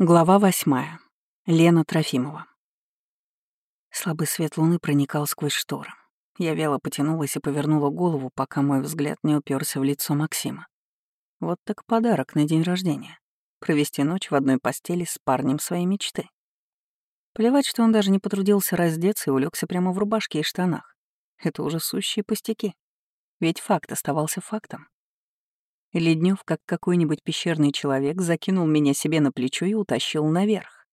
Глава восьмая. Лена Трофимова. Слабый свет луны проникал сквозь шторы. Я вяло потянулась и повернула голову, пока мой взгляд не уперся в лицо Максима. Вот так подарок на день рождения. Провести ночь в одной постели с парнем своей мечты. Плевать, что он даже не потрудился раздеться и улегся прямо в рубашке и штанах. Это уже сущие пустяки. Ведь факт оставался фактом. Леднев, как какой-нибудь пещерный человек, закинул меня себе на плечо и утащил наверх.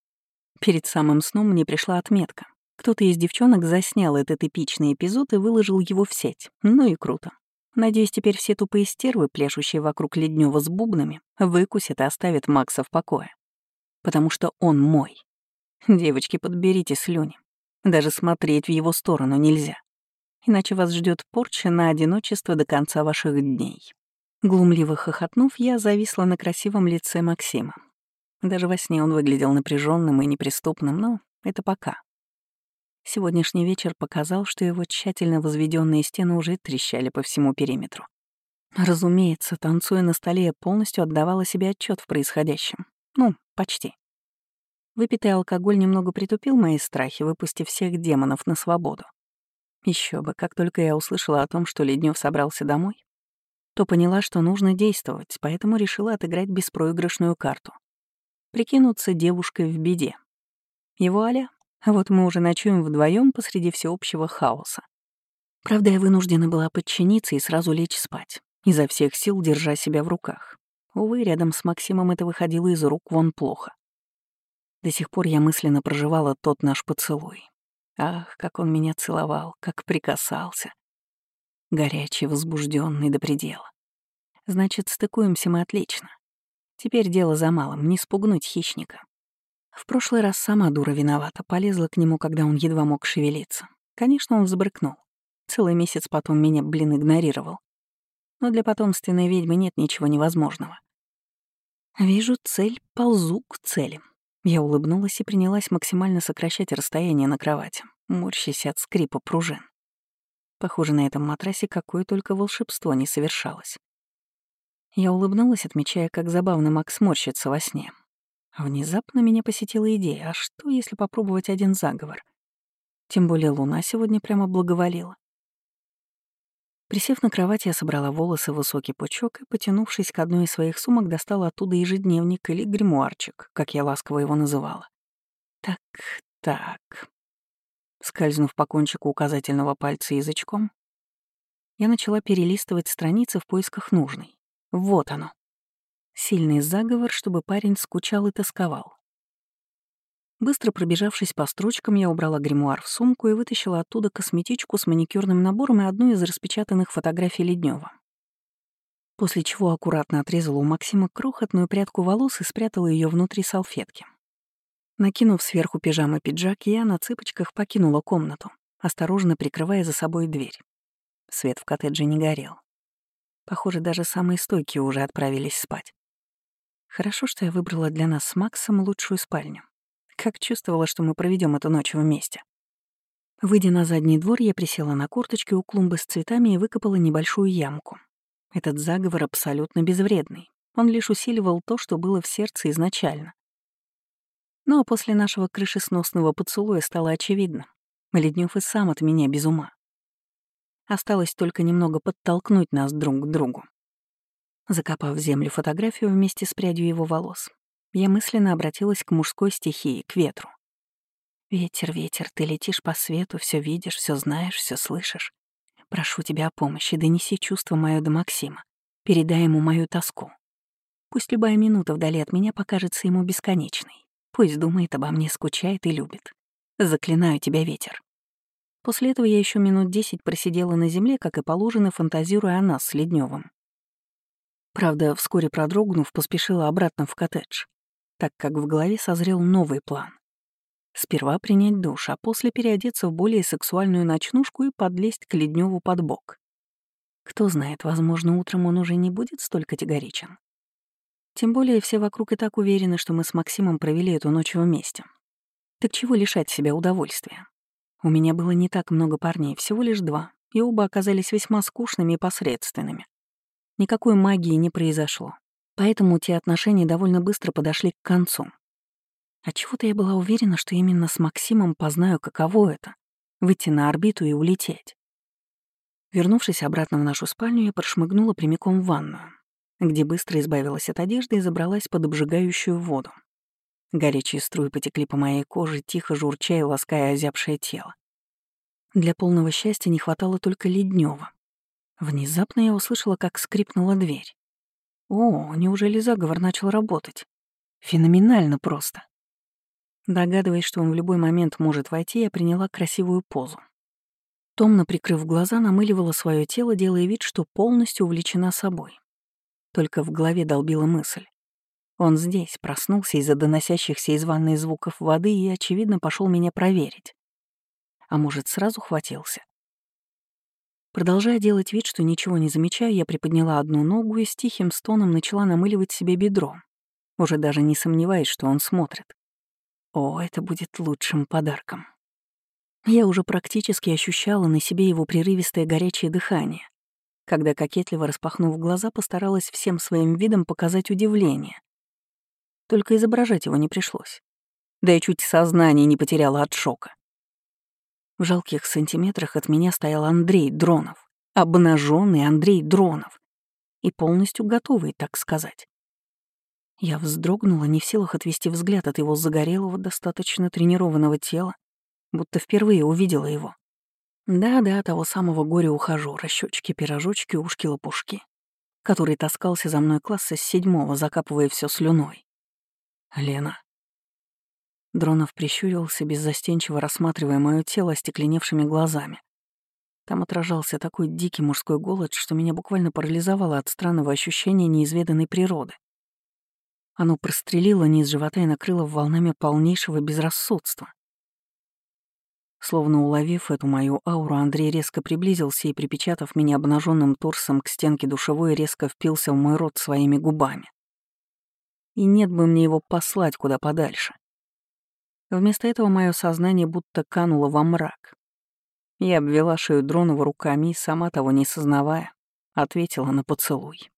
Перед самым сном мне пришла отметка. Кто-то из девчонок заснял этот эпичный эпизод и выложил его в сеть. Ну и круто. Надеюсь, теперь все тупые стервы, пляшущие вокруг Леднева с бубнами, выкусят и оставят Макса в покое. Потому что он мой. Девочки, подберите слюни. Даже смотреть в его сторону нельзя. Иначе вас ждет порча на одиночество до конца ваших дней. Глумливо хохотнув, я зависла на красивом лице Максима. Даже во сне он выглядел напряженным и неприступным, но это пока. Сегодняшний вечер показал, что его тщательно возведенные стены уже трещали по всему периметру. Разумеется, танцуя на столе, я полностью отдавала себе отчет в происходящем. Ну, почти. Выпитый алкоголь немного притупил мои страхи, выпустив всех демонов на свободу. Еще бы, как только я услышала о том, что Леднев собрался домой, то поняла, что нужно действовать, поэтому решила отыграть беспроигрышную карту. Прикинуться девушкой в беде. Его аля, а вот мы уже ночуем вдвоем посреди всеобщего хаоса. Правда, я вынуждена была подчиниться и сразу лечь спать, изо всех сил держа себя в руках. Увы, рядом с Максимом это выходило из рук вон плохо. До сих пор я мысленно проживала тот наш поцелуй. Ах, как он меня целовал, как прикасался горячий, возбужденный до предела. Значит, стыкуемся мы отлично. Теперь дело за малым, не спугнуть хищника. В прошлый раз сама дура виновата, полезла к нему, когда он едва мог шевелиться. Конечно, он взбрыкнул. Целый месяц потом меня, блин, игнорировал. Но для потомственной ведьмы нет ничего невозможного. Вижу цель, ползу к цели. Я улыбнулась и принялась максимально сокращать расстояние на кровати, морщась от скрипа пружин. Похоже, на этом матрасе какое только волшебство не совершалось. Я улыбнулась, отмечая, как забавно Макс морщится во сне. Внезапно меня посетила идея, а что, если попробовать один заговор? Тем более луна сегодня прямо благоволила. Присев на кровать, я собрала волосы в высокий пучок и, потянувшись к одной из своих сумок, достала оттуда ежедневник или гримуарчик, как я ласково его называла. Так, так. Скользнув по кончику указательного пальца язычком, я начала перелистывать страницы в поисках нужной. Вот оно. Сильный заговор, чтобы парень скучал и тосковал. Быстро пробежавшись по строчкам, я убрала гримуар в сумку и вытащила оттуда косметичку с маникюрным набором и одну из распечатанных фотографий Леднева. После чего аккуратно отрезала у Максима крохотную прядку волос и спрятала ее внутри салфетки. Накинув сверху пижамы пиджак, я на цыпочках покинула комнату, осторожно прикрывая за собой дверь. Свет в коттедже не горел. Похоже, даже самые стойкие уже отправились спать. Хорошо, что я выбрала для нас с Максом лучшую спальню. Как чувствовала, что мы проведем эту ночь вместе. Выйдя на задний двор, я присела на курточке у клумбы с цветами и выкопала небольшую ямку. Этот заговор абсолютно безвредный. Он лишь усиливал то, что было в сердце изначально. Но после нашего крышесносного поцелуя стало очевидно. Леднев и сам от меня без ума. Осталось только немного подтолкнуть нас друг к другу. Закопав в землю фотографию вместе с прядью его волос, я мысленно обратилась к мужской стихии, к ветру. «Ветер, ветер, ты летишь по свету, все видишь, все знаешь, все слышишь. Прошу тебя о помощи, донеси чувство мое до Максима. Передай ему мою тоску. Пусть любая минута вдали от меня покажется ему бесконечной. Пусть думает обо мне, скучает и любит. Заклинаю тебя, ветер. После этого я еще минут десять просидела на земле, как и положено, фантазируя о нас с Ледневым. Правда, вскоре продрогнув, поспешила обратно в коттедж, так как в голове созрел новый план. Сперва принять душ, а после переодеться в более сексуальную ночнушку и подлезть к Ледневу под бок. Кто знает, возможно, утром он уже не будет столь категоричен. Тем более все вокруг и так уверены, что мы с Максимом провели эту ночь вместе. Так чего лишать себя удовольствия? У меня было не так много парней, всего лишь два, и оба оказались весьма скучными и посредственными. Никакой магии не произошло. Поэтому те отношения довольно быстро подошли к концу. Отчего-то я была уверена, что именно с Максимом познаю, каково это — выйти на орбиту и улететь. Вернувшись обратно в нашу спальню, я прошмыгнула прямиком в ванную, где быстро избавилась от одежды и забралась под обжигающую воду. Горячие струи потекли по моей коже, тихо журча и лаская озябшее тело. Для полного счастья не хватало только леднева. Внезапно я услышала, как скрипнула дверь. О, неужели заговор начал работать? Феноменально просто. Догадываясь, что он в любой момент может войти, я приняла красивую позу. Томно прикрыв глаза, намыливала свое тело, делая вид, что полностью увлечена собой. Только в голове долбила мысль. Он здесь, проснулся из-за доносящихся из ванной звуков воды и, очевидно, пошел меня проверить. А может, сразу хватился. Продолжая делать вид, что ничего не замечаю, я приподняла одну ногу и с тихим стоном начала намыливать себе бедро, уже даже не сомневаясь, что он смотрит. О, это будет лучшим подарком. Я уже практически ощущала на себе его прерывистое горячее дыхание, когда, кокетливо распахнув глаза, постаралась всем своим видом показать удивление. Только изображать его не пришлось. Да я чуть сознание не потеряла от шока. В жалких сантиметрах от меня стоял Андрей Дронов, обнаженный Андрей Дронов, и полностью готовый, так сказать. Я вздрогнула, не в силах отвести взгляд от его загорелого, достаточно тренированного тела, будто впервые увидела его. Да-да, того самого горя-ухажёра, щёчки-пирожочки, ушки-лопушки, который таскался за мной класса с седьмого, закапывая все слюной. «Лена». Дронов прищурился, беззастенчиво рассматривая моё тело остекленевшими глазами. Там отражался такой дикий мужской голод, что меня буквально парализовало от странного ощущения неизведанной природы. Оно прострелило низ живота и накрыло волнами полнейшего безрассудства. Словно уловив эту мою ауру, Андрей резко приблизился и, припечатав меня обнаженным торсом к стенке душевой, резко впился в мой рот своими губами. И нет бы мне его послать куда подальше. Вместо этого мое сознание будто кануло во мрак. Я обвела шею Дронова руками и, сама того не сознавая, ответила на поцелуй.